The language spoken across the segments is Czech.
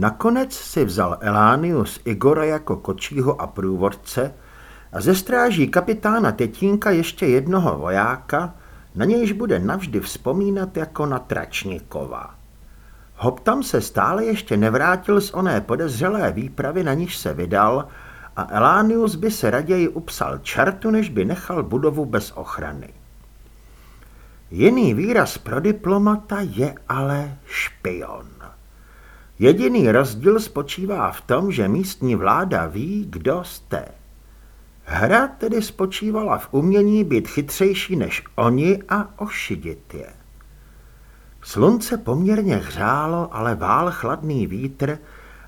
Nakonec si vzal Elánius Igora jako kočího a průvodce a ze stráží kapitána Tetínka ještě jednoho vojáka, na nějž bude navždy vzpomínat jako na Tračníkova. Hoptam se stále ještě nevrátil z oné podezřelé výpravy, na níž se vydal, a Elánius by se raději upsal čertu, než by nechal budovu bez ochrany. Jiný výraz pro diplomata je ale špion. Jediný rozdíl spočívá v tom, že místní vláda ví, kdo jste. Hra tedy spočívala v umění být chytřejší než oni a ošidit je. Slunce poměrně hřálo, ale vál chladný vítr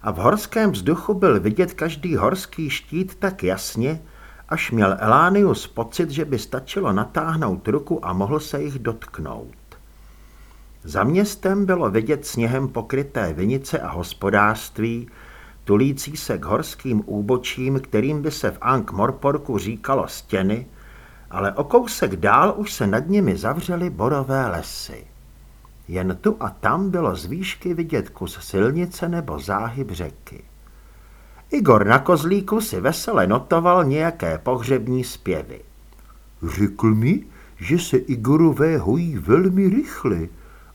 a v horském vzduchu byl vidět každý horský štít tak jasně, až měl Elánius pocit, že by stačilo natáhnout ruku a mohl se jich dotknout. Za městem bylo vidět sněhem pokryté vinice a hospodářství, tulící se k horským úbočím, kterým by se v Ankh-Morporku říkalo stěny, ale o kousek dál už se nad nimi zavřely borové lesy. Jen tu a tam bylo z výšky vidět kus silnice nebo záhyb řeky. Igor na kozlíku si vesele notoval nějaké pohřební zpěvy. Řekl mi, že se Igorové hojí velmi rychle,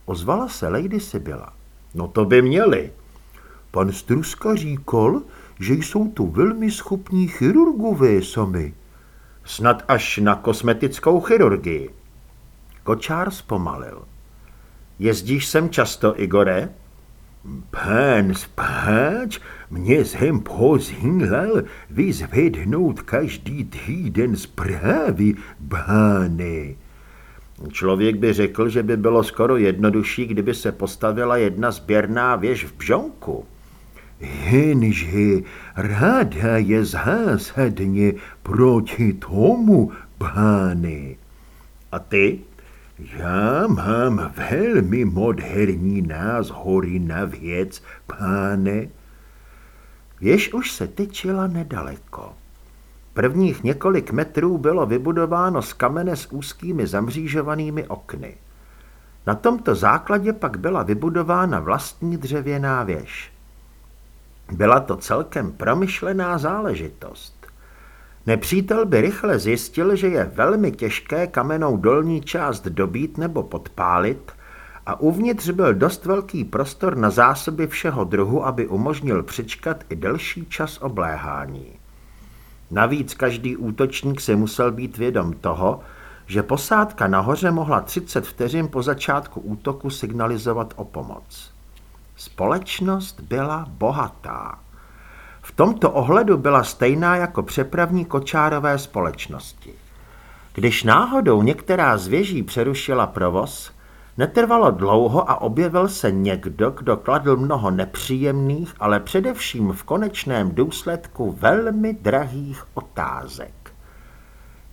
ozvala se Lady Sibyla. No to by měli. Pan Struska říkal, že jsou tu velmi schopní chirurgové sami. Snad až na kosmetickou chirurgii. Kočár zpomalil. Jezdíš sem často, Igore? Pán spáč mě sem pozhinlal vyzvednout každý týden zprávy, bány. Člověk by řekl, že by bylo skoro jednodušší, kdyby se postavila jedna sběrná věž v Bžonku. Jenže ráda je zásadně proti tomu, pány. A ty? Já mám velmi moderní názhory na věc, páne. Věž už se tyčila nedaleko. Prvních několik metrů bylo vybudováno z kamene s úzkými zamřížovanými okny. Na tomto základě pak byla vybudována vlastní dřevěná věž. Byla to celkem promyšlená záležitost. Nepřítel by rychle zjistil, že je velmi těžké kamenou dolní část dobít nebo podpálit a uvnitř byl dost velký prostor na zásoby všeho druhu, aby umožnil přičkat i delší čas obléhání. Navíc každý útočník si musel být vědom toho, že posádka nahoře mohla 30 vteřin po začátku útoku signalizovat o pomoc. Společnost byla bohatá. V tomto ohledu byla stejná jako přepravní kočárové společnosti. Když náhodou některá z věží přerušila provoz, netrvalo dlouho a objevil se někdo, kdo kladl mnoho nepříjemných, ale především v konečném důsledku velmi drahých otázek.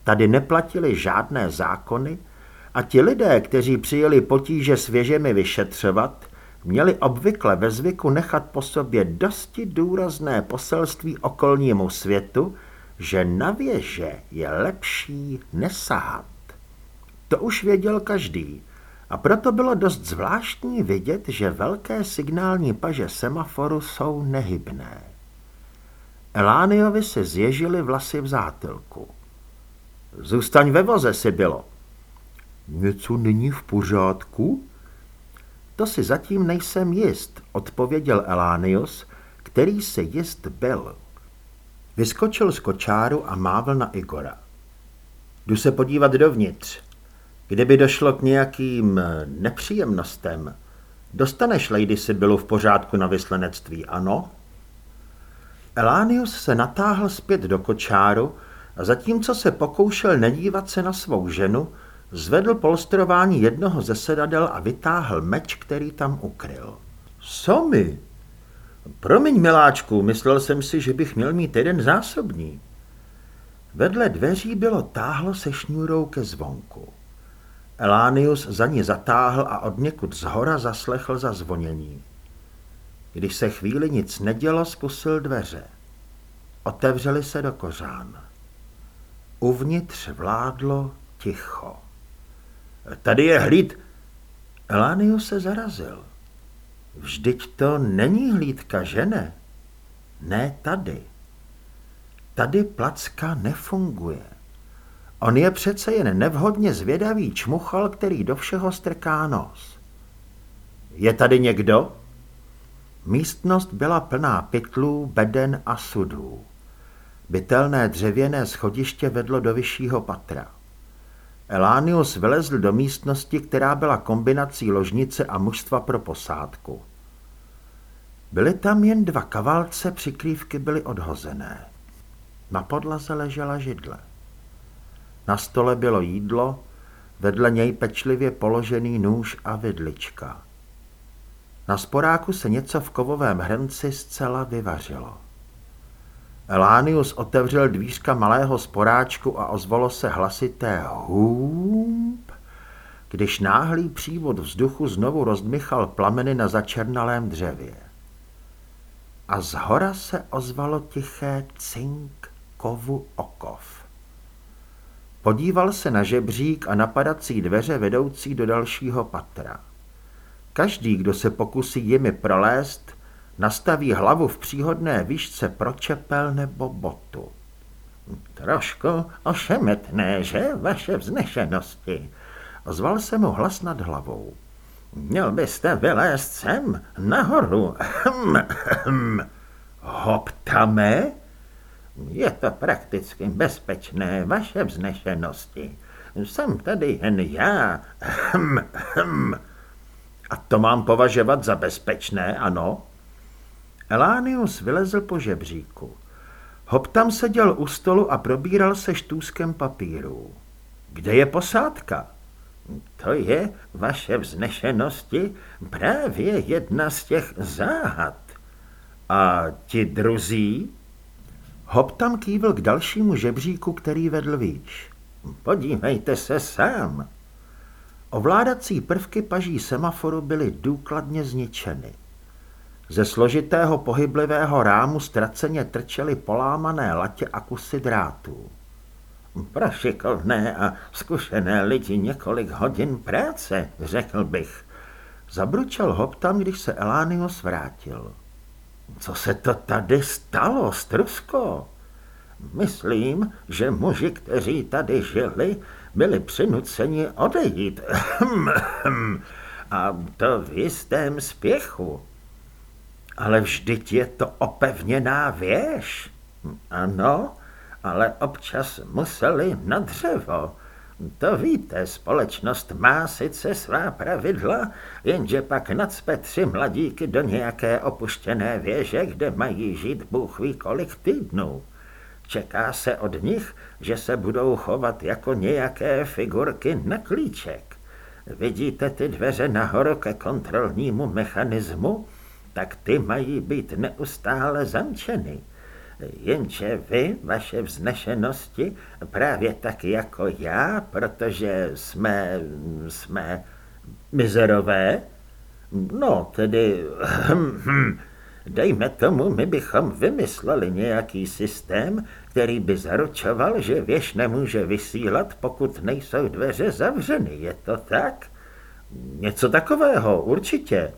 Tady neplatili žádné zákony a ti lidé, kteří přijeli potíže s věžemi vyšetřovat, měli obvykle ve zvyku nechat po sobě dosti důrazné poselství okolnímu světu, že na věže je lepší nesahat. To už věděl každý a proto bylo dost zvláštní vidět, že velké signální paže semaforu jsou nehybné. Elániovi se zježily vlasy v zátylku. Zůstaň ve voze, si bylo. Něco není v pořádku? To si zatím nejsem jist, odpověděl Elánius, který si jist byl. Vyskočil z kočáru a mávl na Igora. Jdu se podívat dovnitř. Kdyby došlo k nějakým nepříjemnostem, dostaneš Lady Sibylu v pořádku na vyslenectví, ano? Elánius se natáhl zpět do kočáru a zatímco se pokoušel nedívat se na svou ženu, Zvedl polstrování jednoho ze sedadel a vytáhl meč, který tam ukryl. Somy! Promiň, miláčku, myslel jsem si, že bych měl mít jeden zásobní. Vedle dveří bylo táhlo se šňůrou ke zvonku. Elánius za ní zatáhl a od někud zhora zaslechl zazvonění. Když se chvíli nic nedělo, zkusil dveře. Otevřeli se do kořán. Uvnitř vládlo ticho. Tady je hlíd. Elánio se zarazil. Vždyť to není hlídka, že ne? Ne tady. Tady placka nefunguje. On je přece jen nevhodně zvědavý čmuchal, který do všeho strká nos. Je tady někdo? Místnost byla plná pytlů, beden a sudů. Bytelné dřevěné schodiště vedlo do vyššího patra. Elánius vylezl do místnosti, která byla kombinací ložnice a mužstva pro posádku. Byly tam jen dva kavalce, přikrývky byly odhozené. Na podlaze ležela židle. Na stole bylo jídlo, vedle něj pečlivě položený nůž a vidlička. Na sporáku se něco v kovovém hrnci zcela vyvařilo. Elánius otevřel dvířka malého sporáčku a ozvalo se hlasité hůmp, když náhlý přívod vzduchu znovu rozdmychal plameny na začernalém dřevě. A z hora se ozvalo tiché cink kovu okov. Podíval se na žebřík a napadací dveře vedoucí do dalšího patra. Každý, kdo se pokusí jimi prolézt, nastaví hlavu v příhodné výšce pro čepel nebo botu. Trošku ošemetné, že, vaše vznešenosti? Ozval se mu hlas nad hlavou. Měl byste vylézt sem, nahoru. Hm, hm. Hoptame? Je to prakticky bezpečné, vaše vznešenosti. Jsem tady jen já. Hm, hm. A to mám považovat za bezpečné, ano? Elánius vylezl po žebříku. Hoptam seděl u stolu a probíral se štůzkem papíru. Kde je posádka? To je, vaše vznešenosti, právě jedna z těch záhad. A ti druzí? Hoptam kývil k dalšímu žebříku, který vedl výš. Podívejte se sám. Ovládací prvky paží semaforu byly důkladně zničeny. Ze složitého pohyblivého rámu ztraceně trčely polámané latě a kusy drátů. Pro šikovné a zkušené lidi několik hodin práce, řekl bych. Zabručel Hoptam, když se Elánius vrátil. Co se to tady stalo, Strusko? Myslím, že muži, kteří tady žili, byli přinuceni odejít. A to v jistém spěchu. Ale vždyť je to opevněná věž. Ano, ale občas museli na dřevo. To víte, společnost má sice svá pravidla, jenže pak nacpe tři mladíky do nějaké opuštěné věže, kde mají žít bůh ví kolik týdnů. Čeká se od nich, že se budou chovat jako nějaké figurky na klíček. Vidíte ty dveře nahoru ke kontrolnímu mechanismu? Tak ty mají být neustále zamčeny. Jenže vy, vaše vznešenosti, právě tak jako já, protože jsme, jsme mizerové, no tedy, hm, hm, dejme tomu, my bychom vymysleli nějaký systém, který by zaručoval, že věž nemůže vysílat, pokud nejsou dveře zavřeny. Je to tak? Něco takového, určitě.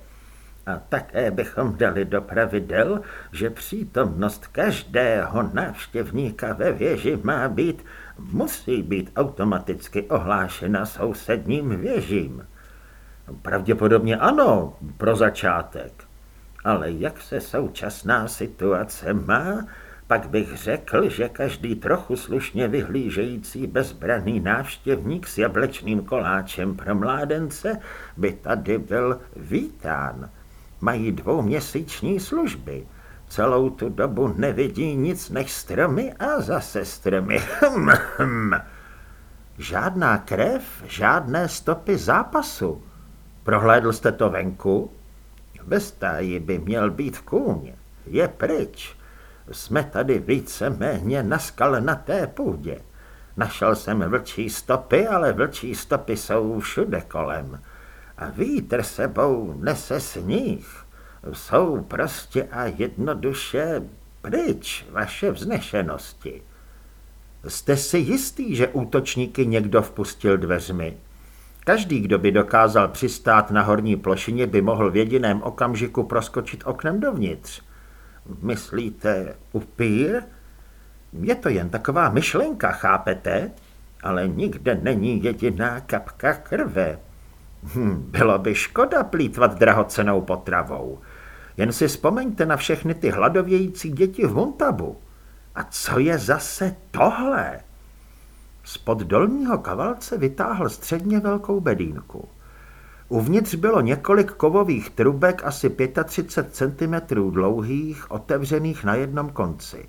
A také bychom dali do pravidel, že přítomnost každého návštěvníka ve věži má být, musí být automaticky ohlášena sousedním věžím. Pravděpodobně ano, pro začátek. Ale jak se současná situace má, pak bych řekl, že každý trochu slušně vyhlížející bezbraný návštěvník s jablečným koláčem pro mládence by tady byl vítán. Mají dvouměsíční služby. Celou tu dobu nevidí nic než stromy a zase stromy. Hm, hm. Žádná krev, žádné stopy zápasu. Prohlédl jste to venku? Ve stáji by měl být kůň. Je pryč. Jsme tady víceméně na skalnaté půdě. Našel jsem vlčí stopy, ale vlčí stopy jsou všude kolem a vítr sebou nese sníh. Jsou prostě a jednoduše pryč vaše vznešenosti. Jste si jistý, že útočníky někdo vpustil dveřmi? Každý, kdo by dokázal přistát na horní plošině, by mohl v jediném okamžiku proskočit oknem dovnitř. Myslíte upír? Je to jen taková myšlenka, chápete? Ale nikde není jediná kapka krve. Hm, bylo by škoda plítvat drahocenou potravou. Jen si vzpomeňte na všechny ty hladovějící děti v Montabu. A co je zase tohle? Spod dolního kavalce vytáhl středně velkou bedínku. Uvnitř bylo několik kovových trubek asi 35 cm dlouhých, otevřených na jednom konci.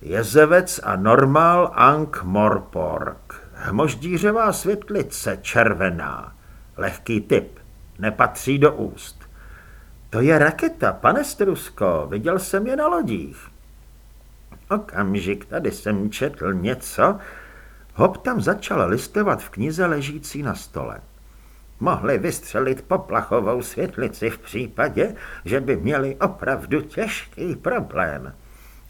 Jezevec a normál Ank Morpork. Hmoždířová světlice červená. Lehký typ. Nepatří do úst. To je raketa, pane Strusko, viděl jsem je na lodích. Okamžik, tady jsem četl něco. Hop tam začal listovat v knize ležící na stole. Mohli vystřelit poplachovou světlici v případě, že by měli opravdu těžký problém.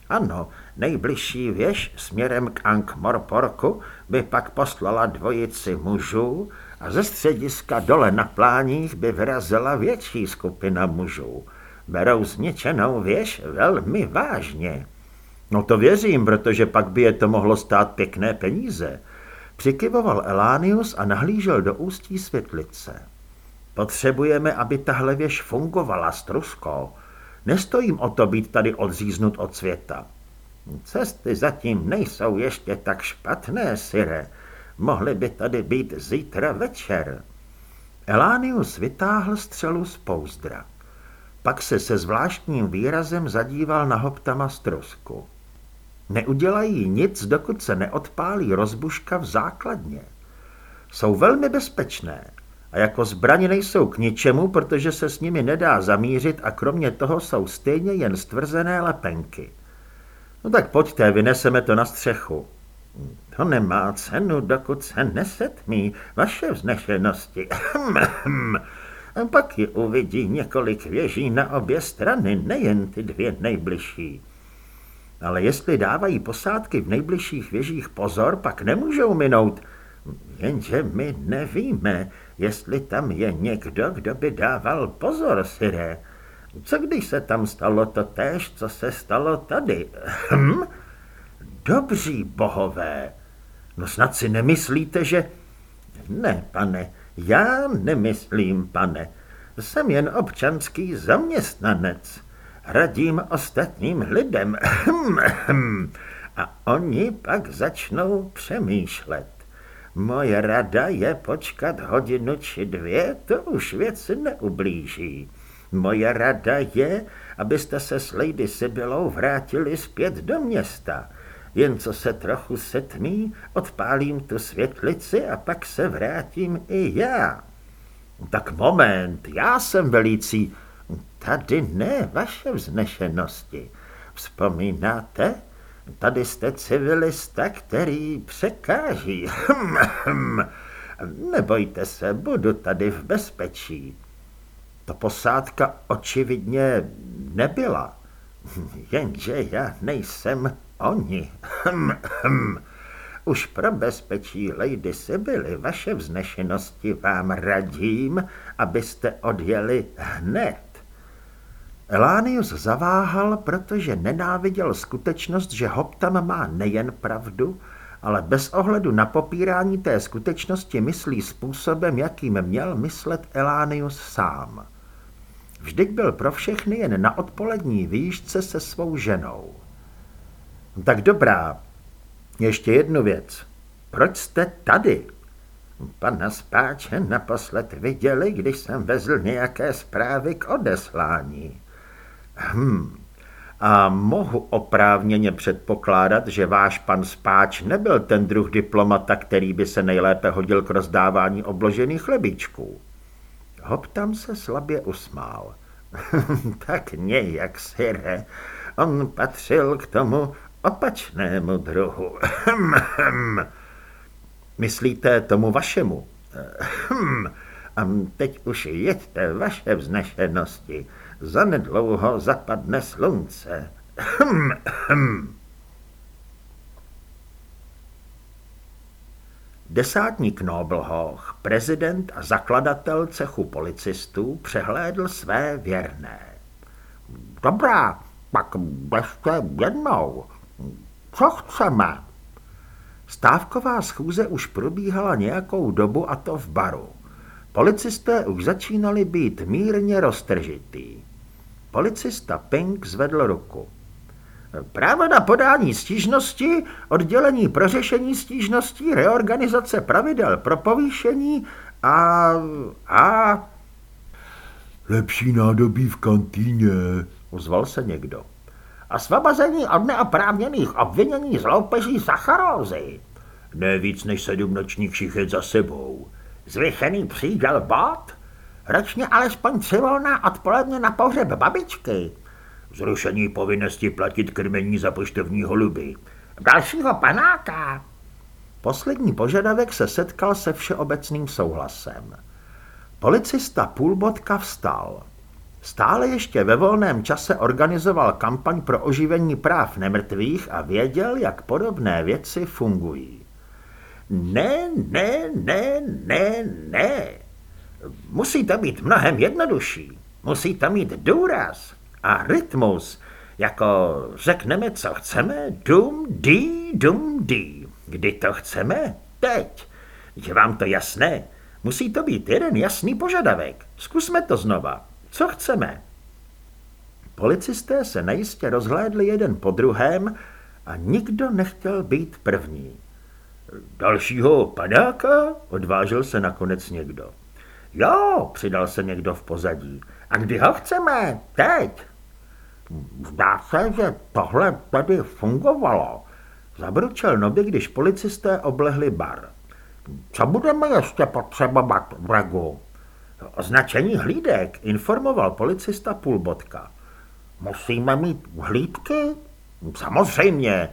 Ano, nejbližší věž směrem k Ankh-Morporku by pak poslala dvojici mužů a ze střediska dole na pláních by vyrazila větší skupina mužů. Berou zničenou věž velmi vážně. No to věřím, protože pak by je to mohlo stát pěkné peníze. Přikyvoval Elánius a nahlížel do ústí světlice. Potřebujeme, aby tahle věž fungovala, Strusko. Nestojím o to být tady odříznut od světa. Cesty zatím nejsou ještě tak špatné, Sire. Mohly by tady být zítra večer. Elánius vytáhl střelu z pouzdra. Pak se se zvláštním výrazem zadíval na hoptama strusku. Neudělají nic, dokud se neodpálí rozbuška v základně. Jsou velmi bezpečné a jako zbraně nejsou k ničemu, protože se s nimi nedá zamířit a kromě toho jsou stejně jen stvrzené lepenky. No tak pojďte, vyneseme to na střechu. To nemá cenu, dokud se nesetmí vaše vznešenosti. A pak ji uvidí několik věží na obě strany, nejen ty dvě nejbližší. Ale jestli dávají posádky v nejbližších věžích pozor, pak nemůžou minout. Jenže my nevíme, jestli tam je někdo, kdo by dával pozor, Siré. Co když se tam stalo to též, co se stalo tady? Dobří bohové, no snad si nemyslíte, že... Ne, pane, já nemyslím, pane. Jsem jen občanský zaměstnanec. Radím ostatním lidem. A oni pak začnou přemýšlet. Moje rada je počkat hodinu či dvě, to už věci neublíží. Moje rada je, abyste se s Lady Sibylou vrátili zpět do města. Jen co se trochu setmí, odpálím tu světlici a pak se vrátím i já. Tak moment, já jsem velící. Tady ne, vaše vznešenosti. Vzpomínáte? Tady jste civilista, který překáží. Nebojte se, budu tady v bezpečí. Ta posádka očividně nebyla. Jenže já nejsem oni. Už pro bezpečí Lady Sibyly vaše vznešenosti vám radím, abyste odjeli hned. Elánius zaváhal, protože nenáviděl skutečnost, že Hoptam má nejen pravdu, ale bez ohledu na popírání té skutečnosti myslí způsobem, jakým měl myslet Elánius sám. Vždyť byl pro všechny jen na odpolední výšce se svou ženou. Tak dobrá, ještě jednu věc. Proč jste tady? Pana Spáče naposled viděli, když jsem vezl nějaké zprávy k odeslání. Hm, a mohu oprávněně předpokládat, že váš pan Spáč nebyl ten druh diplomata, který by se nejlépe hodil k rozdávání obložených chlebíčků. Hoptam se slabě usmál. tak nějak, sire. On patřil k tomu opačnému druhu. Myslíte tomu vašemu? A teď už jeďte vaše vznešenosti. Zanedlouho zapadne slunce. Desátník Noblhoch, prezident a zakladatel cechu policistů, přehlédl své věrné. Dobrá, pak ještě jednou. Co chceme? Stávková schůze už probíhala nějakou dobu a to v baru. Policisté už začínali být mírně roztržitý. Policista Pink zvedl ruku. Právo na podání stížnosti, oddělení pro řešení stížností, reorganizace pravidel pro povýšení a... a... Lepší nádobí v kantýně, ozval se někdo. A svobození od neoprávněných obvinění z loupeží sacharózy. Ne víc než sedm nočních šichet za sebou. Zvyšený příděl bot? Ročně alespoň tři volná odpoledne na pohřeb babičky. Zrušení povinnosti platit krmení za poštovní holuby. Dalšího panáka. Poslední požadavek se setkal se všeobecným souhlasem. Policista Půlbotka vstal. Stále ještě ve volném čase organizoval kampaň pro oživení práv nemrtvých a věděl, jak podobné věci fungují. Ne, ne, ne, ne, ne. Musí to být mnohem jednodušší. Musí to mít důraz a rytmus, jako řekneme, co chceme, dum, dí, dum, dí. Kdy to chceme? Teď. Je vám to jasné? Musí to být jeden jasný požadavek. Zkusme to znova. Co chceme? Policisté se nejistě rozhlédli jeden po druhém a nikdo nechtěl být první. Dalšího padáka? Odvážil se nakonec někdo. Jo, přidal se někdo v pozadí. A kdy ho chceme? Teď. Zdá se, že tohle tady fungovalo. Zabručel Noby, když policisté oblehli bar. Co budeme ještě potřebovat v Označení hlídek, informoval policista Půlbotka. Musíme mít hlídky? Samozřejmě.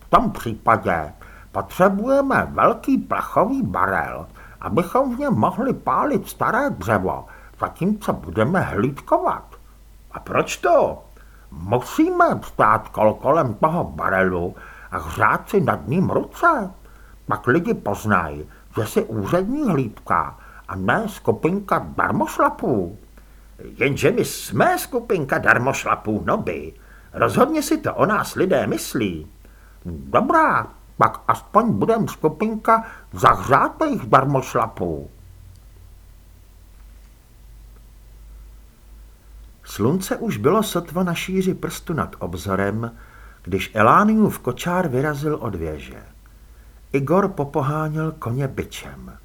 V tom případě potřebujeme velký plechový barel, abychom v něm mohli pálit staré dřevo, zatímco budeme hlídkovat. A proč to? Musíme stát kol kolem toho barelu a hřát si nad ním ruce. Pak lidi poznají, že si úřední hlídka a ne skupinka darmošlapů. Jenže my jsme skupinka darmošlapů noby. Rozhodně si to o nás lidé myslí. Dobrá, pak aspoň budem skupinka zahřátých darmošlapů. Slunce už bylo sotva na šíři prstu nad obzorem, když Elániův kočár vyrazil od věže. Igor popoháněl koně byčem.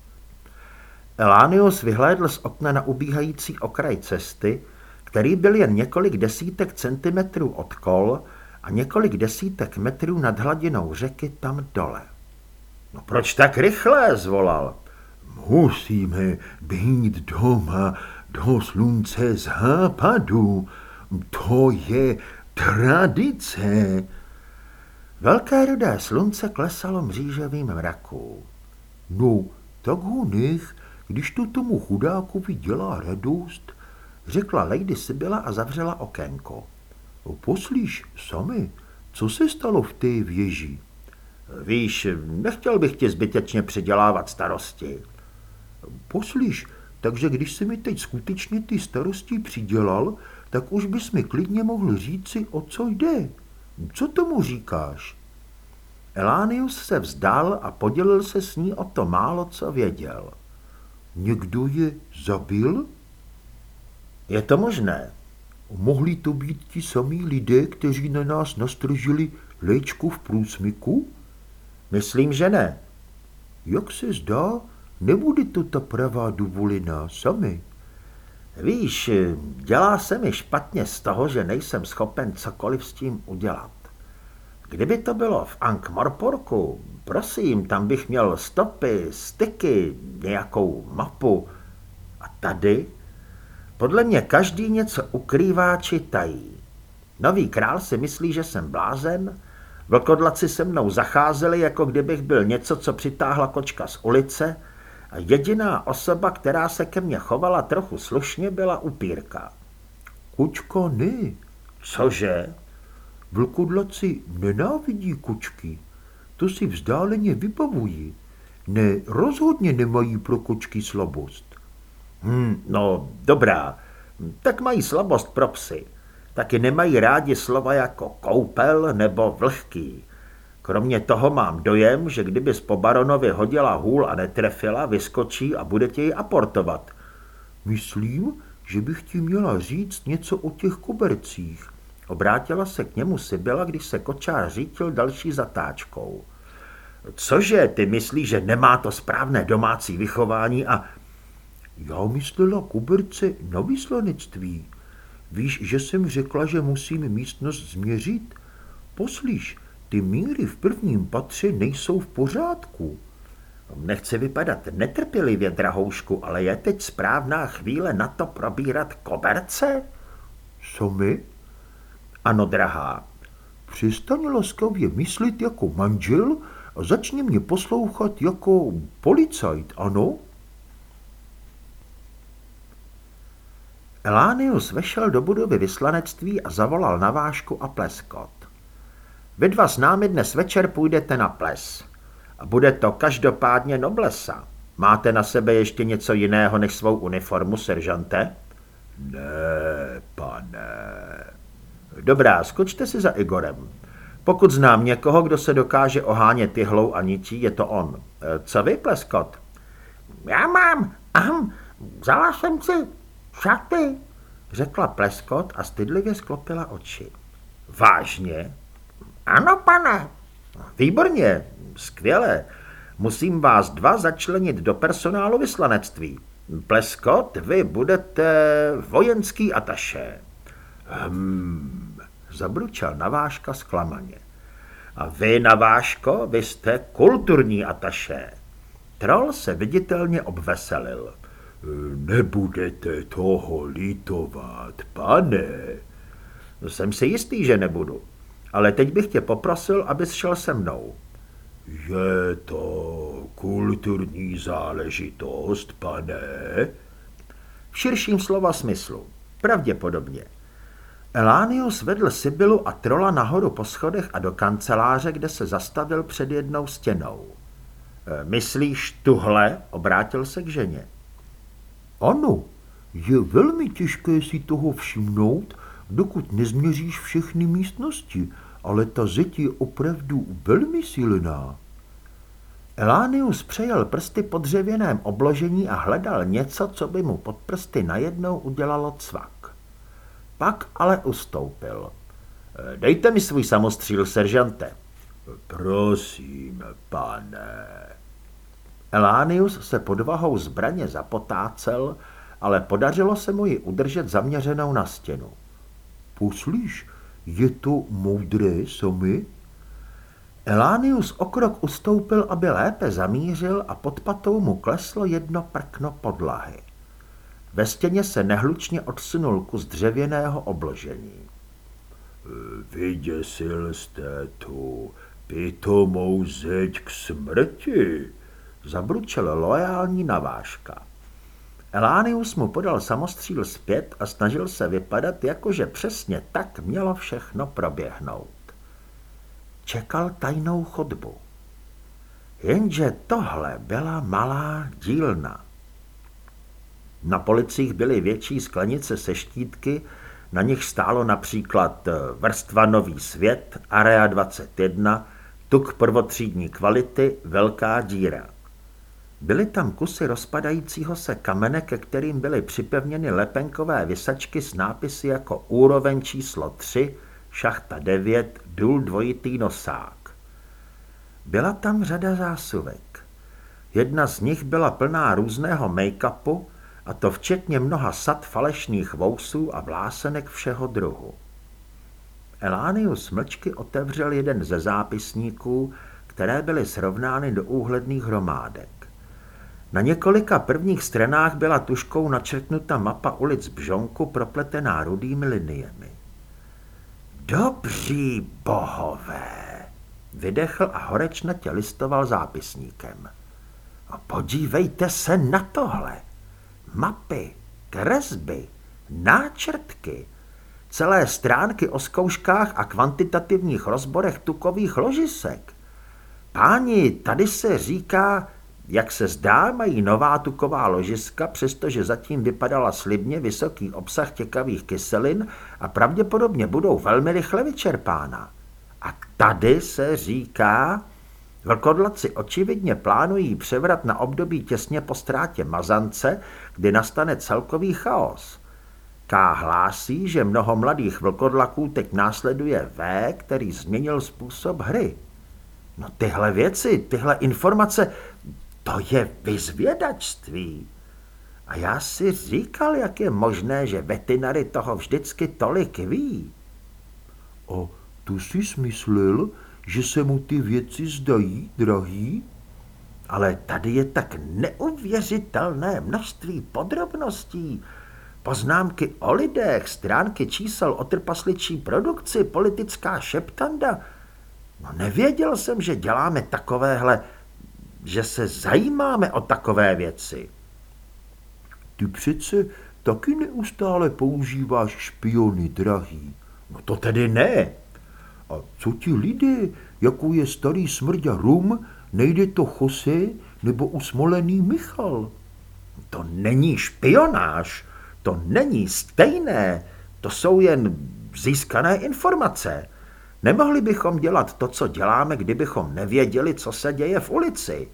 Elánius vyhlédl z okna na ubíhající okraj cesty, který byl jen několik desítek centimetrů od kol a několik desítek metrů nad hladinou řeky tam dole. No proč tak rychle, zvolal. Musíme být doma do slunce západu. To je tradice. Velké rudé slunce klesalo mřížovým mraků. No, tak ho nech, když to tomu chudákovi dělá radost, řekla Lady Sibyla a zavřela okénko. Poslíš sami, co se stalo v té věži? Víš, nechtěl bych ti zbytečně přidělávat starosti. Poslíš, takže když si mi teď skutečně ty starosti přidělal, tak už bys mi klidně mohl říci, o co jde. Co tomu říkáš? Elánius se vzdal a podělil se s ní o to málo, co věděl. Někdo je zabil? Je to možné. Mohli to být ti samí lidé, kteří na nás nastržili léčku v průsmyku? Myslím, že ne. Jak se zdá, nebude to ta pravá dovolená sami. Víš, dělá se mi špatně z toho, že nejsem schopen cokoliv s tím udělat. Kdyby to bylo v Ankh-Morporku, prosím, tam bych měl stopy, styky, nějakou mapu. A tady? Podle mě každý něco ukrývá či tají. Nový král si myslí, že jsem blázen, vlkodlaci se mnou zacházeli, jako kdybych byl něco, co přitáhla kočka z ulice a jediná osoba, která se ke mně chovala trochu slušně, byla upírka. Kočka ne. Cože? Vlkodlaci nenávidí kočky. To si vzdáleně vybavují. Ne, rozhodně nemají pro kočky slabost. Hmm, no, dobrá, tak mají slabost pro psy. Taky nemají rádi slova jako koupel nebo vlhký. Kromě toho mám dojem, že kdybys po baronovi hodila hůl a netrefila, vyskočí a bude tě ji aportovat. Myslím, že bych ti měla říct něco o těch kobercích. Obrátila se k němu Sybila, když se kočár řítil další zatáčkou. Cože, ty myslíš, že nemá to správné domácí vychování a... Já myslela koberce na vyslanectví. Víš, že jsem řekla, že musím místnost změřit? Poslíš, ty míry v prvním patře nejsou v pořádku. Nechci vypadat netrpělivě, drahoušku, ale je teď správná chvíle na to probírat koberce? Co my? Ano, drahá. Přestaň laskavě myslit jako manžel a začni mě poslouchat jako policajt, ano? Elánius vešel do budovy vyslanectví a zavolal na vášku a pleskot. Vy dva s námi dnes večer půjdete na ples. A bude to každopádně noblesa. Máte na sebe ještě něco jiného než svou uniformu, seržante? Ne, pane. Dobrá, skočte si za Igorem. Pokud znám někoho, kdo se dokáže ohánět tyhlou a ničí, je to on. E, co vy, pleskot? Já mám, ahm, vzala jsem si šaty, řekla pleskot a stydlivě sklopila oči. Vážně? Ano, pane. Výborně, skvěle. Musím vás dva začlenit do personálu vyslanectví. Pleskot, vy budete vojenský ataše. Hmm, zabručel Naváška zklamaně. A vy, Naváško, vy jste kulturní ataše. Troll se viditelně obveselil. Nebudete toho litovat, pane. Jsem si jistý, že nebudu ale teď bych tě poprosil, abys šel se mnou. Je to kulturní záležitost, pane? V širším slova smyslu. Pravděpodobně. Elánius vedl Sibylu a trola nahoru po schodech a do kanceláře, kde se zastavil před jednou stěnou. E, myslíš tuhle? Obrátil se k ženě. Ano, je velmi těžké si toho všimnout, dokud nezměříš všechny místnosti, ale ta zeď je opravdu velmi silná. Elánius přejel prsty po dřevěném obložení a hledal něco, co by mu pod prsty najednou udělalo cvak. Pak ale ustoupil. Dejte mi svůj samostříl, seržante. Prosím, pane. Elánius se pod vahou zbraně zapotácel, ale podařilo se mu ji udržet zaměřenou na stěnu. Poslíš, je to moudré sami? Elánius o krok ustoupil, aby lépe zamířil a pod patou mu kleslo jedno prkno podlahy. Ve stěně se nehlučně odsunul kus dřevěného obložení. Vyděsil jste tu pitomou zeď k smrti, zabručel loajální navážka. Elánius mu podal samostříl zpět a snažil se vypadat, jakože přesně tak mělo všechno proběhnout. Čekal tajnou chodbu. Jenže tohle byla malá dílna. Na policích byly větší sklenice se štítky, na nich stálo například eh, vrstva Nový svět, Area 21, tuk prvotřídní kvality, velká díra. Byly tam kusy rozpadajícího se kamene, ke kterým byly připevněny lepenkové vysačky s nápisy jako úroveň číslo 3, šachta 9, důl dvojitý nosák. Byla tam řada zásuvek. Jedna z nich byla plná různého make-upu, a to včetně mnoha sad falešných vousů a vlásenek všeho druhu. Elánius mlčky otevřel jeden ze zápisníků, které byly srovnány do úhledných hromádek. Na několika prvních stranách byla tuškou načrtnuta mapa ulic Bžonku propletená rudými liniemi. Dobří bohové, vydechl a horečnatě listoval zápisníkem. A podívejte se na tohle. Mapy, kresby, náčrtky, celé stránky o zkouškách a kvantitativních rozborech tukových ložisek. Páni, tady se říká Jak se zdá, mají nová tuková ložiska, přestože zatím vypadala slibně vysoký obsah těkavých kyselin a pravděpodobně budou velmi rychle vyčerpána. A tady se říká, vlkodlaci očividně plánují převrat na období těsně po ztrátě mazance, kdy nastane celkový chaos. K hlásí, že mnoho mladých vlkodlaků teď následuje V, který změnil způsob hry. No tyhle věci, tyhle informace, to je vyzvědačství. A já si říkal, jak je možné, že veterinary toho vždycky tolik ví. A tu jsi smyslel, že se mu ty věci zdají, drahý? Ale tady je tak neuvěřitelné množství podrobností. Poznámky o lidech, stránky čísel o trpasličí produkci, politická šeptanda. No nevěděl jsem, že děláme takovéhle že se zajímáme o takové věci. Ty přece taky neustále používáš špiony, drahý. No to tedy ne. A co ti lidé, jako je starý smrďa Rum, nejde to Jose nebo usmolený Michal? To není špionáž, to není stejné, to jsou jen získané informace. Nemohli bychom dělat to, co děláme, kdybychom nevěděli, co se děje v ulici.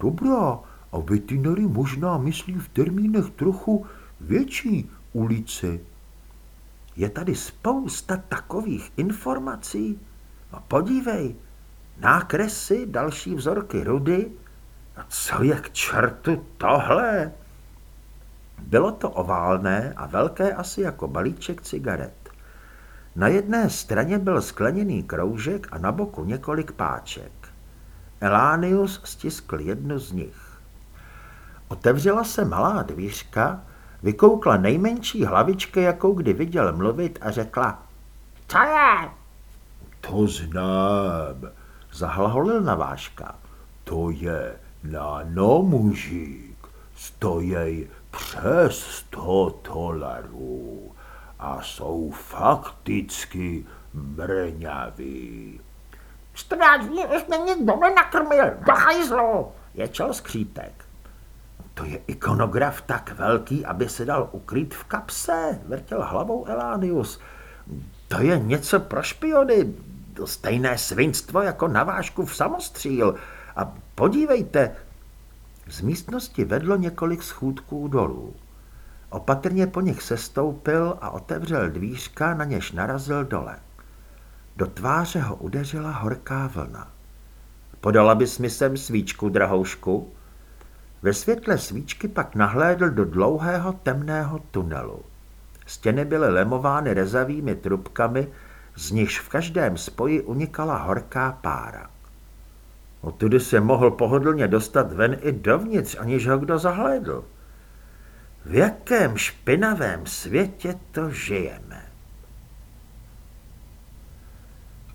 Dobrá, a veterinary možná myslí v termínech trochu větší ulice. Je tady spousta takových informací. No podívej, nákresy, další vzorky rudy. A co je k čertu tohle? Bylo to oválné a velké asi jako balíček cigaret. Na jedné straně byl skleněný kroužek a na boku několik páček. Elánius stiskl jednu z nich. Otevřela se malá dvířka, vykoukla nejmenší hlavičky, jakou kdy viděl mluvit a řekla Co je? To znám, zahlaholil navážka. To je nanomužík, stojí přes sto dolarů a jsou fakticky mrňaví. 14 dní už mě nikdo nenakrmil, do hajzlu, ječel skřítek. To je ikonograf tak velký, aby se dal ukrýt v kapse, vrtěl hlavou Elánius. To je něco pro špiony, to stejné svinstvo jako navážku v samostříl. A podívejte, z místnosti vedlo několik schůdků dolů. Opatrně po nich sestoupil a otevřel dvířka, na něž narazil dole. Do tváře ho udeřila horká vlna. Podala bys mi sem svíčku, drahoušku? Ve světle svíčky pak nahlédl do dlouhého temného tunelu. Stěny byly lemovány rezavými trubkami, z nichž v každém spoji unikala horká pára. Otudy se mohl pohodlně dostat ven i dovnitř, aniž ho kdo zahlédl. V jakém špinavém světě to žijeme?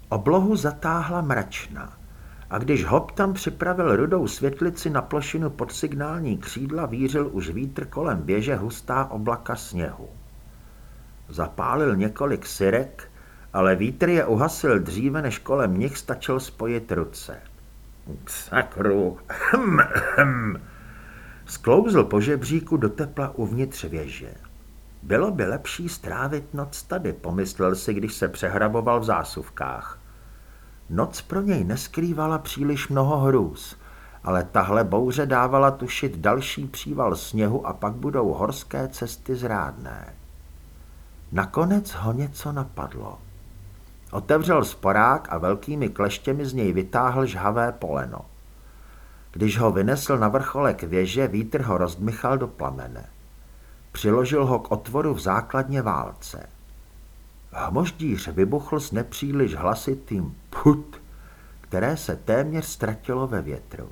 Oblohu zatáhla mračna a když Hop tam připravil rudou světlici na plošinu pod signální křídla, vířil už vítr kolem běže hustá oblaka sněhu. Zapálil několik syrek, ale vítr je uhasil dříve, než kolem nich stačil spojit ruce. Sakru, hm, hm. Sklouzl po žebříku do tepla uvnitř věže. Bylo by lepší strávit noc tady, pomyslel si, když se přehraboval v zásuvkách. Noc pro něj neskrývala příliš mnoho hrůz, ale tahle bouře dávala tušit další příval sněhu a pak budou horské cesty zrádné. Nakonec ho něco napadlo. Otevřel sporák a velkými kleštěmi z něj vytáhl žhavé poleno. Když ho vynesl na vrcholek věže, vítr ho rozdmychal do plamene. Přiložil ho k otvoru v základně válce. Hmoždíř vybuchl s nepříliš hlasitým put, které se téměř ztratilo ve větru.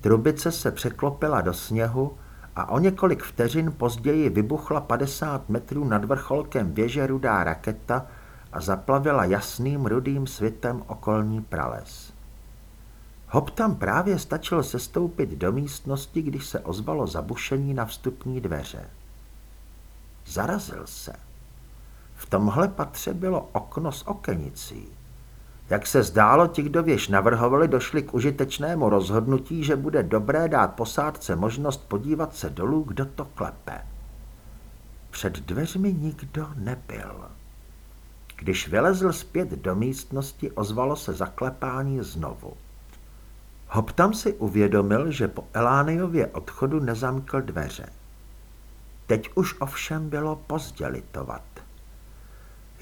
Trubice se překlopila do sněhu a o několik vteřin později vybuchla 50 metrů nad vrcholkem věže rudá raketa a zaplavila jasným rudým světem okolní prales. Hop tam právě stačil sestoupit do místnosti, když se ozvalo zabušení na vstupní dveře. Zarazil se. Tomhle patře bylo okno s okenicí. Jak se zdálo, ti, kdo věž navrhovali, došli k užitečnému rozhodnutí, že bude dobré dát posádce možnost podívat se dolů, kdo to klepe. Před dveřmi nikdo nebyl. Když vylezl zpět do místnosti, ozvalo se zaklepání znovu. Hoptam si uvědomil, že po Elániově odchodu nezamkl dveře. Teď už ovšem bylo pozdě litovat.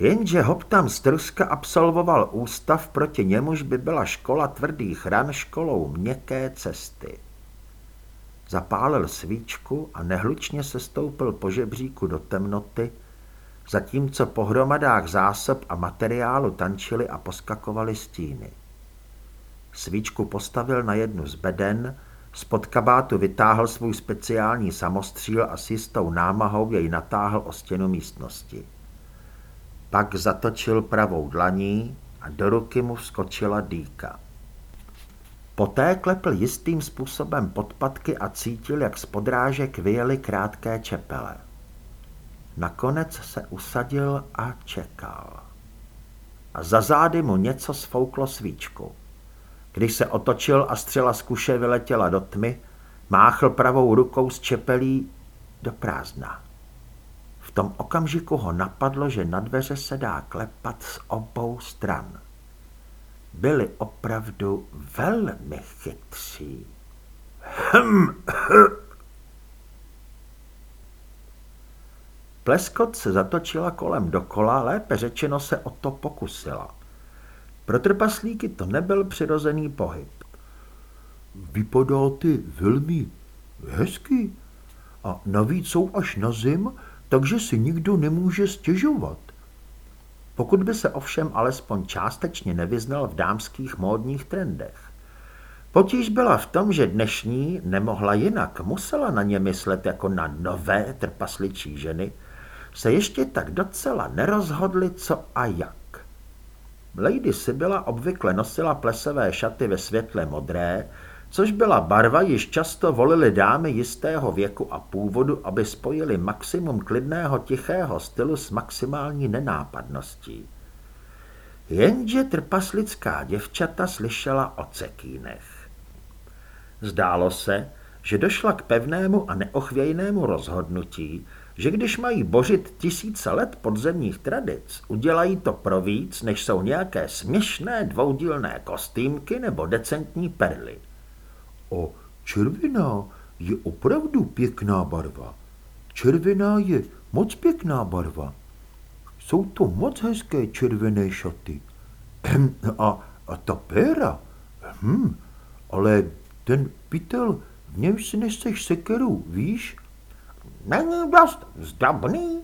Jenže Hoptam z Truska absolvoval ústav, proti němuž by byla škola tvrdých ran školou měkké cesty. Zapálil svíčku a nehlučně se stoupil po žebříku do temnoty, zatímco po hromadách zásob a materiálu tančili a poskakovali stíny. Svíčku postavil na jednu z beden, spod kabátu vytáhl svůj speciální samostříl a s jistou námahou jej natáhl o stěnu místnosti. Pak zatočil pravou dlaní a do ruky mu vskočila dýka. Poté klepl jistým způsobem podpatky a cítil, jak z podrážek vyjeli krátké čepele. Nakonec se usadil a čekal. A za zády mu něco sfouklo svíčku. Když se otočil a střela z kuše vyletěla do tmy, máchl pravou rukou z čepelí do prázdna. V tom okamžiku ho napadlo, že na dveře se dá klepat z obou stran. Byli opravdu velmi chytří. Hm, hm. Pleskot se zatočila kolem dokola, lépe řečeno se o to pokusila. Pro trpaslíky to nebyl přirozený pohyb. Vypadáte velmi hezky a navíc jsou až na zim, takže si nikdo nemůže stěžovat. Pokud by se ovšem alespoň částečně nevyznal v dámských módních trendech. Potíž byla v tom, že dnešní nemohla jinak, musela na ně myslet jako na nové trpasličí ženy, se ještě tak docela nerozhodli, co a jak. Lady Sibylla obvykle nosila plesové šaty ve světle modré, což byla barva, již často volily dámy jistého věku a původu, aby spojili maximum klidného tichého stylu s maximální nenápadností. Jenže trpaslická děvčata slyšela o cekínech. Zdálo se, že došla k pevnému a neochvějnému rozhodnutí, že když mají bořit tisíce let podzemních tradic, udělají to pro víc, než jsou nějaké směšné dvoudílné kostýmky nebo decentní perly. O, červená je opravdu pěkná barva. Červená je moc pěkná barva. Jsou to moc hezké červené šaty. A, a ta péra? Hm, ale ten pytel, v němž si neseš sekeru, víš? Není dost zdobný?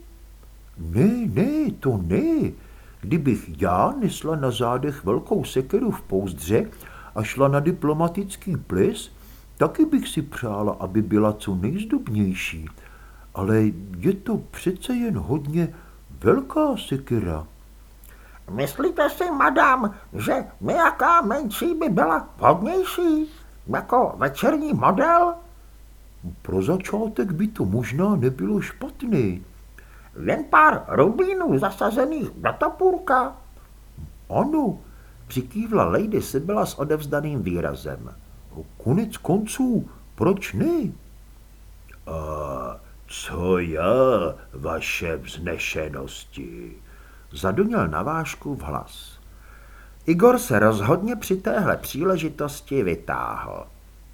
Ne, ne, to ne. Kdybych já nesla na zádech velkou sekeru v pouzdře a šla na diplomatický ples, taky bych si přála, aby byla co nejzdobnější. Ale je to přece jen hodně velká sekera. Myslíte si, madam, že nějaká menší by byla vhodnější? Jako večerní model? Pro začátek by to možná nebylo špatný. Jen pár rubínů zasazených do topůrka. Ano, přikývla Lady Sibylla s odevzdaným výrazem. Konec konců, proč ne? A co já, vaše vznešenosti? Zaduněl na vášku v hlas. Igor se rozhodně při téhle příležitosti vytáhl.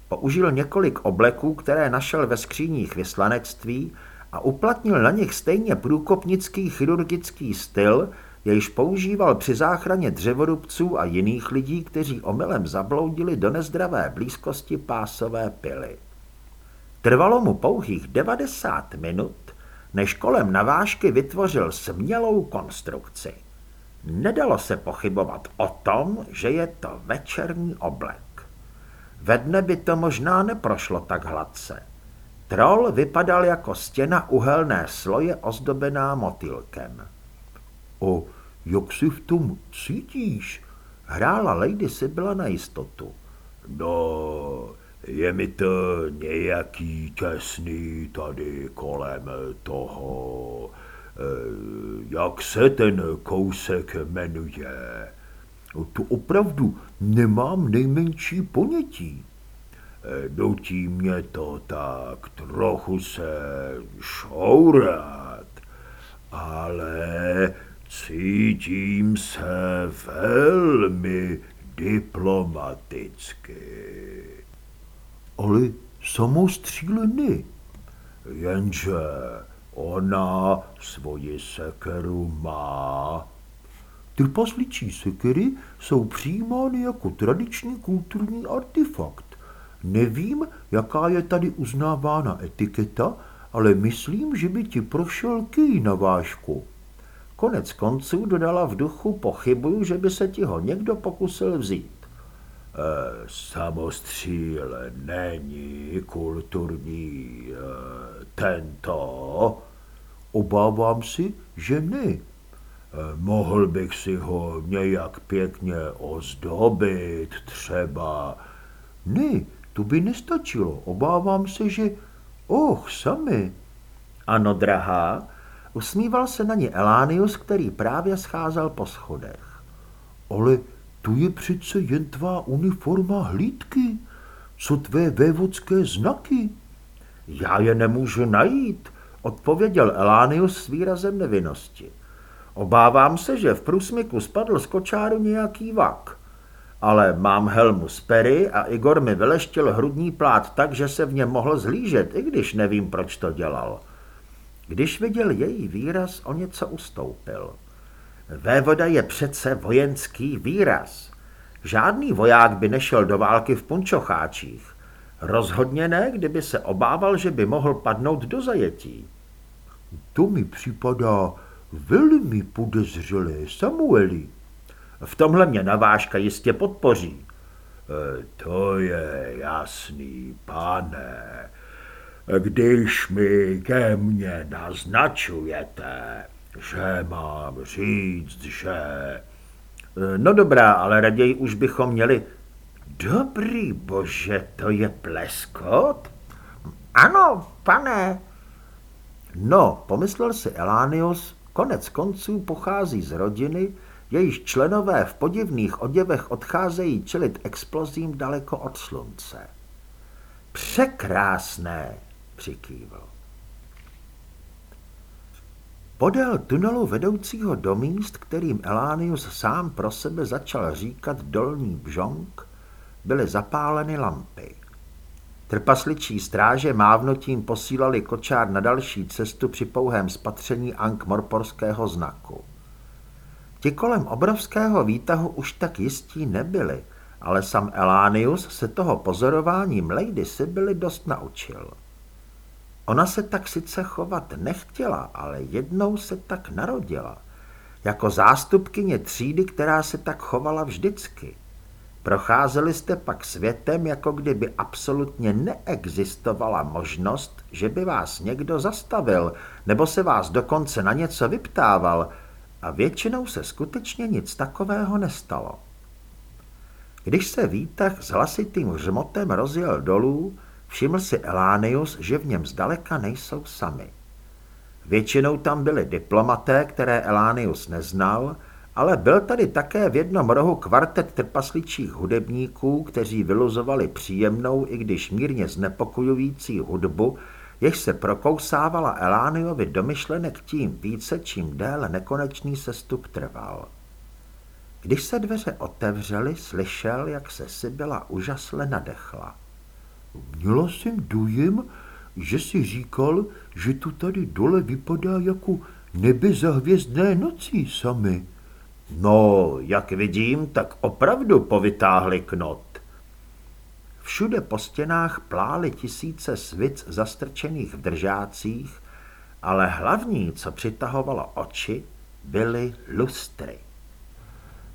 Použil několik obleků, které našel ve skříních vyslanectví a uplatnil na nich stejně průkopnický chirurgický styl, jejž používal při záchraně dřevorubců a jiných lidí, kteří omylem zabloudili do nezdravé blízkosti pásové pily. Trvalo mu pouhých 90 minut, než kolem navážky vytvořil smělou konstrukci. Nedalo se pochybovat o tom, že je to večerní oblek. Ve dne by to možná neprošlo tak hladce. Troll vypadal jako stěna uhelné sloje ozdobená motýlkem. O, jak si v tom cítíš? Hrála Lady Sibylla na jistotu. No, je mi to nějaký těsný tady kolem toho. Eh, jak se ten kousek jmenuje? To opravdu nemám nejmenší ponětí. Nutí mě to tak trochu se šourat, ale cítím se velmi diplomaticky. Ale samostříleny. Jenže ona svoji sekeru má. Trpasličí sekery jsou přijímány jako tradiční kulturní artefakt. Nevím, jaká je tady uznávána etiketa, ale myslím, že by ti prošel ký na vášku. Konec konců dodala v duchu pochybuju, že by se ti ho někdo pokusil vzít. E, samostříl není kulturní e, tento. Obávám si, že ne. E, mohl bych si ho nějak pěkně ozdobit třeba. Ne, to by nestačilo. Obávám se, že... Och, sami. Ano, drahá, usmíval se na ně Elánius, který právě scházel po schodech. Ale tu je přece jen tvá uniforma hlídky. Co tvé vévodské znaky? Já je nemůžu najít, odpověděl Elánius s výrazem nevinnosti. Obávám se, že v průsmyku spadl z kočáru nějaký vak ale mám helmu z pery a Igor mi vyleštil hrudní plát tak, že se v něm mohl zhlížet, i když nevím, proč to dělal. Když viděl její výraz, o něco ustoupil. Vévoda je přece vojenský výraz. Žádný voják by nešel do války v punčocháčích. Rozhodně ne, kdyby se obával, že by mohl padnout do zajetí. To mi připadá velmi podezřelé, Samueli, v tomhle mě navážka jistě podpoří. E, to je jasný, pane. Když mi ke mně naznačujete, že mám říct, že... No dobrá, ale raději už bychom měli... Dobrý bože, to je pleskot? Ano, pane. No, pomyslel si Elánius, konec konců pochází z rodiny, jejíž členové v podivných oděvech odcházejí čelit explozím daleko od slunce. Překrásné, přikývl. Podél tunelu vedoucího do míst, kterým Elánius sám pro sebe začal říkat dolní bžong, byly zapáleny lampy. Trpasličí stráže mávnutím posílali kočár na další cestu při pouhém spatření ankmorporského znaku. Ti kolem obrovského výtahu už tak jistí nebyli, ale sam Elánius se toho pozorováním Lady Sibyly dost naučil. Ona se tak sice chovat nechtěla, ale jednou se tak narodila. Jako zástupkyně třídy, která se tak chovala vždycky. Procházeli jste pak světem, jako kdyby absolutně neexistovala možnost, že by vás někdo zastavil, nebo se vás dokonce na něco vyptával, a většinou se skutečně nic takového nestalo. Když se výtah s hlasitým hřmotem rozjel dolů, všiml si Elánius, že v něm zdaleka nejsou sami. Většinou tam byli diplomaté, které Elánius neznal, ale byl tady také v jednom rohu kvartet trpasličích hudebníků, kteří vyluzovali příjemnou, i když mírně znepokojující hudbu, jež se prokousávala Elániovi do myšlenek tím více, čím déle nekonečný sestup trval. Když se dveře otevřely, slyšel, jak se Sybila úžasle nadechla. Měla jsem dojem, že si říkal, že tu tady dole vypadá jako nebe za hvězdné nocí sami. No, jak vidím, tak opravdu povytáhli knot. Všude po stěnách plály tisíce svic zastrčených v držácích, ale hlavní, co přitahovalo oči, byly lustry.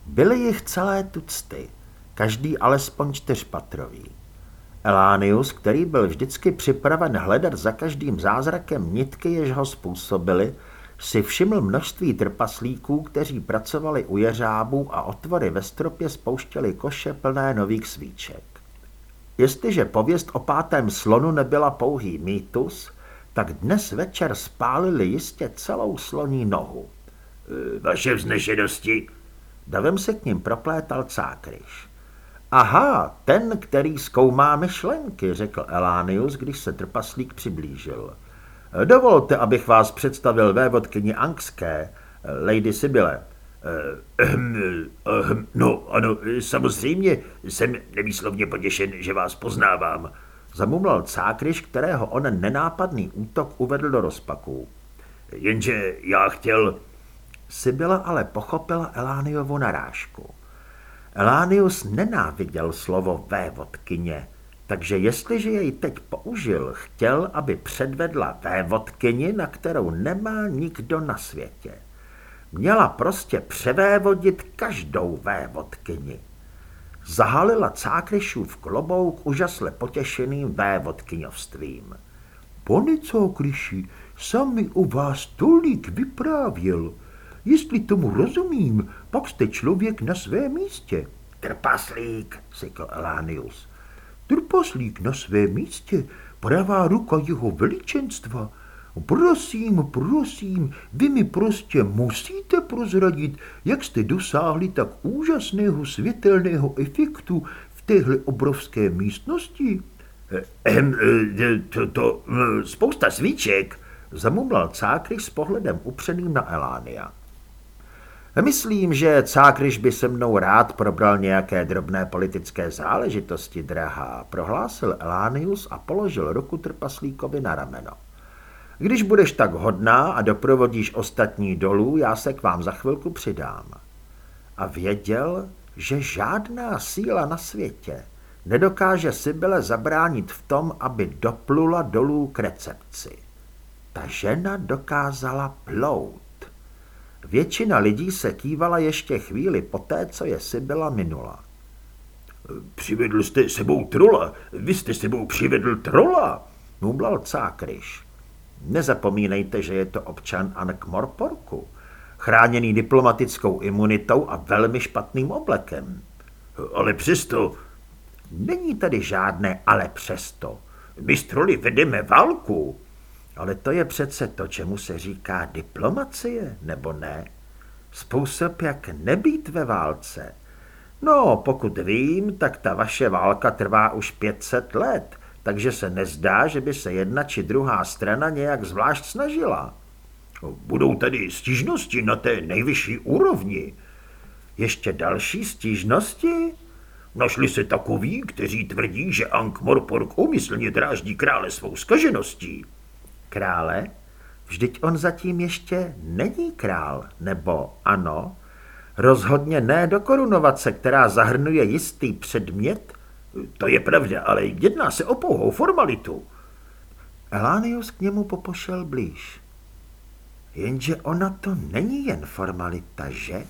Byly jich celé tucty, každý alespoň čtyřpatrový. Elánius, který byl vždycky připraven hledat za každým zázrakem nitky, jež ho způsobili, si všiml množství trpaslíků, kteří pracovali u jeřábů a otvory ve stropě spouštěli koše plné nových svíček. Jestliže pověst o pátém slonu nebyla pouhý mýtus, tak dnes večer spálili jistě celou sloní nohu. Vaše vznešenosti, Davem se k ním proplétal cákryš. Aha, ten, který zkoumá myšlenky, řekl Elánius, když se trpaslík přiblížil. Dovolte, abych vás představil vévodkyni Angské, Lady Sibyle. No, ano, samozřejmě, jsem nevýslovně poděšen, že vás poznávám. Zamumlal cákryš, kterého on nenápadný útok uvedl do rozpaku. Jenže já chtěl... Sibyla ale pochopila Elániovu narážku. Elánius nenáviděl slovo vévodkyně, takže jestliže jej teď použil, chtěl, aby předvedla vévodkyni, na kterou nemá nikdo na světě. Měla prostě převévodit každou vévodkyni. Zahalila Cákryšův klobouk úžasle potěšeným vévodkyňovstvím. Pane Cákryši, sami o vás tolik vyprávěl. Jestli tomu rozumím, pak jste člověk na svém místě. Trpaslík, řekl Elánius. Trpaslík na svém místě, pravá ruka jeho veličenstva. Prosím, prosím, vy mi prostě musíte prozradit, jak jste dosáhli tak úžasného světelného efektu v téhle obrovské místnosti. Ehm, to, to, spousta svíček, zamumlal Cákry s pohledem upřeným na Elánia. Myslím, že Cákryš by se mnou rád probral nějaké drobné politické záležitosti, drahá, prohlásil Elánius a položil ruku trpaslíkovi na rameno. Když budeš tak hodná a doprovodíš ostatní dolů, já se k vám za chvilku přidám. A věděl, že žádná síla na světě nedokáže Sibyle zabránit v tom, aby doplula dolů k recepci. Ta žena dokázala plout. Většina lidí se kývala ještě chvíli poté, co je Sibyla minula. Přivedl jste sebou trola, vy jste sebou přivedl trola, nublal cákryš. Nezapomínejte, že je to občan Ankh-Morporku, chráněný diplomatickou imunitou a velmi špatným oblekem. Ale přesto... Není tady žádné ale přesto. My s troly vedeme válku. Ale to je přece to, čemu se říká diplomacie, nebo ne? Způsob, jak nebýt ve válce. No, pokud vím, tak ta vaše válka trvá už 500 let, takže se nezdá, že by se jedna či druhá strana nějak zvlášť snažila. Budou tady stížnosti na té nejvyšší úrovni. Ještě další stížnosti? Našli se takoví, kteří tvrdí, že Ankh Morpork umyslně dráždí krále svou skažeností. Krále? Vždyť on zatím ještě není král, nebo ano? Rozhodně ne do korunovace, která zahrnuje jistý předmět? To je pravda, ale jedná se o pouhou formalitu. Elánius k němu popošel blíž. Jenže ona to není jen formalita, že?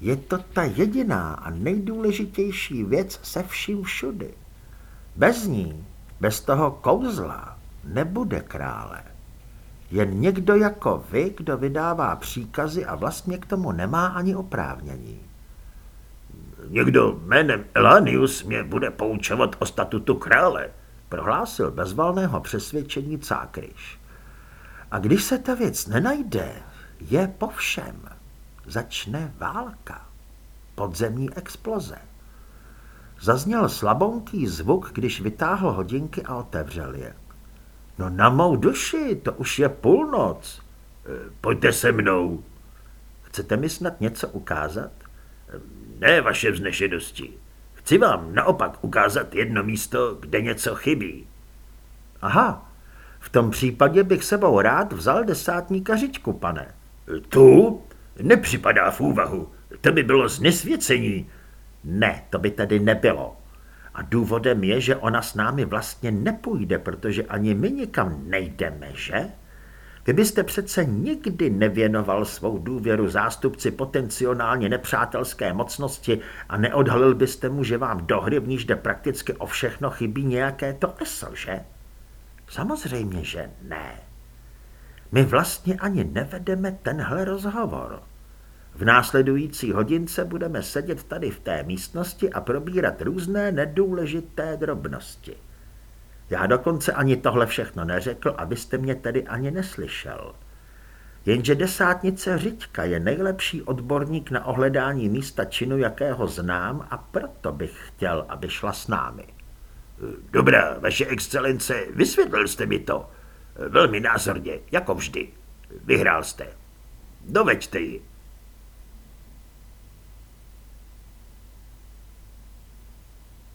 Je to ta jediná a nejdůležitější věc se vším všudy. Bez ní, bez toho kouzla, nebude krále. Jen někdo jako vy, kdo vydává příkazy a vlastně k tomu nemá ani oprávnění. Někdo jménem Elanius mě bude poučovat o statutu krále, prohlásil bez valného přesvědčení Cákryš. A když se ta věc nenajde, je po všem. Začne válka. Podzemní exploze. Zazněl slabonký zvuk, když vytáhl hodinky a otevřel je. No na mou duši, to už je půlnoc. E, pojďte se mnou. Chcete mi snad něco ukázat? Ne, vaše vznešenosti. Chci vám naopak ukázat jedno místo, kde něco chybí. Aha, v tom případě bych sebou rád vzal desátní kařičku, pane. Tu? Nepřipadá v úvahu. To by bylo znesvěcení. Ne, to by tedy nebylo. A důvodem je, že ona s námi vlastně nepůjde, protože ani my nikam nejdeme, že? Vy byste přece nikdy nevěnoval svou důvěru zástupci potenciálně nepřátelské mocnosti a neodhalil byste mu, že vám do hry, v níž jde prakticky o všechno, chybí nějaké to esl, že? Samozřejmě, že ne. My vlastně ani nevedeme tenhle rozhovor. V následující hodince budeme sedět tady v té místnosti a probírat různé nedůležité drobnosti. Já dokonce ani tohle všechno neřekl a vy jste mě tedy ani neslyšel. Jenže desátnice Řiďka je nejlepší odborník na ohledání místa činu, jakého znám a proto bych chtěl, aby šla s námi. Dobrá, vaše excelence, vysvětlil jste mi to. Velmi názorně, jako vždy. Vyhrál jste. Doveďte ji.